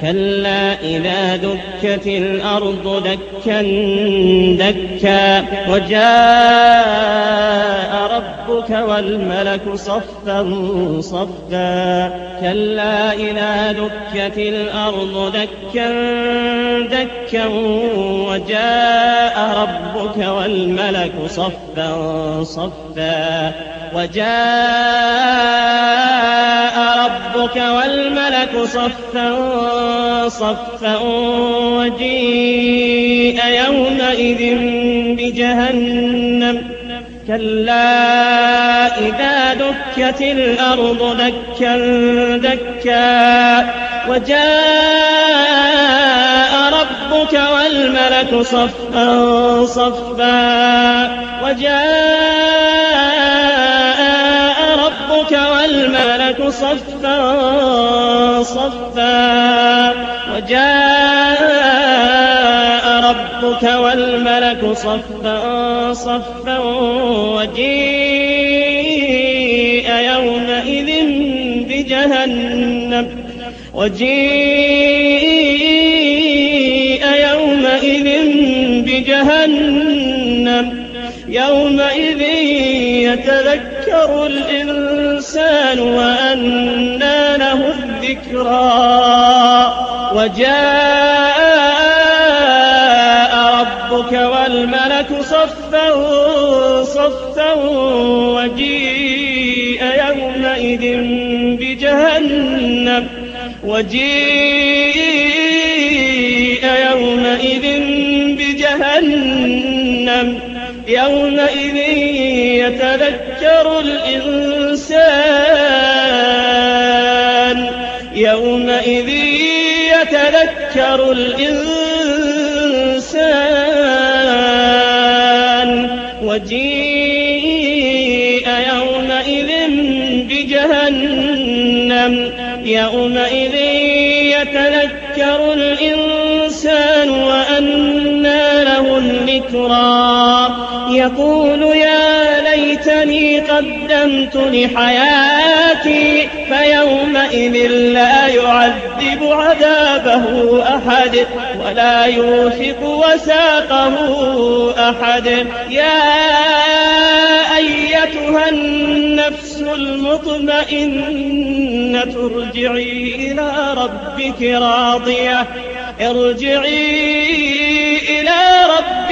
كلا إذا دكت الأرض دكا دكا وجاء ربك والملك صفا صفا كلا إذا دكت الأرض دكا دكا وجاء ربك والملك صفا صفا وجاء ربك والملك صفا صفا وجيء يومئذ بجهنم. كلا إذا دكت الأرض دكا دكا. وجاء ربك والملك صفا صفا. وجاء والملك صفا صفا وجاء ربك والملك صفا صفا. وجيء يومئذ بجهنم. وجيء يومئذ بجهنم. يومئذ يتذكر الإنسان وأنى له الذكرى وجاء ربك والملك صفا صفا وجيء يومئذ بجهنم وجيء يومئذ يتذكر الإنسان. يومئذ يتذكر الإنسان. وجيء يومئذ بجهنم. يومئذ يتذكر الإنسان يقول يا ليتني قدمت لحياتي فيومئذ لا يعذب عذابه أحد ولا يوثق وساقه أحد. يا أيتها النفس المطمئنة ارجعي إلى ربك راضية. ارجعي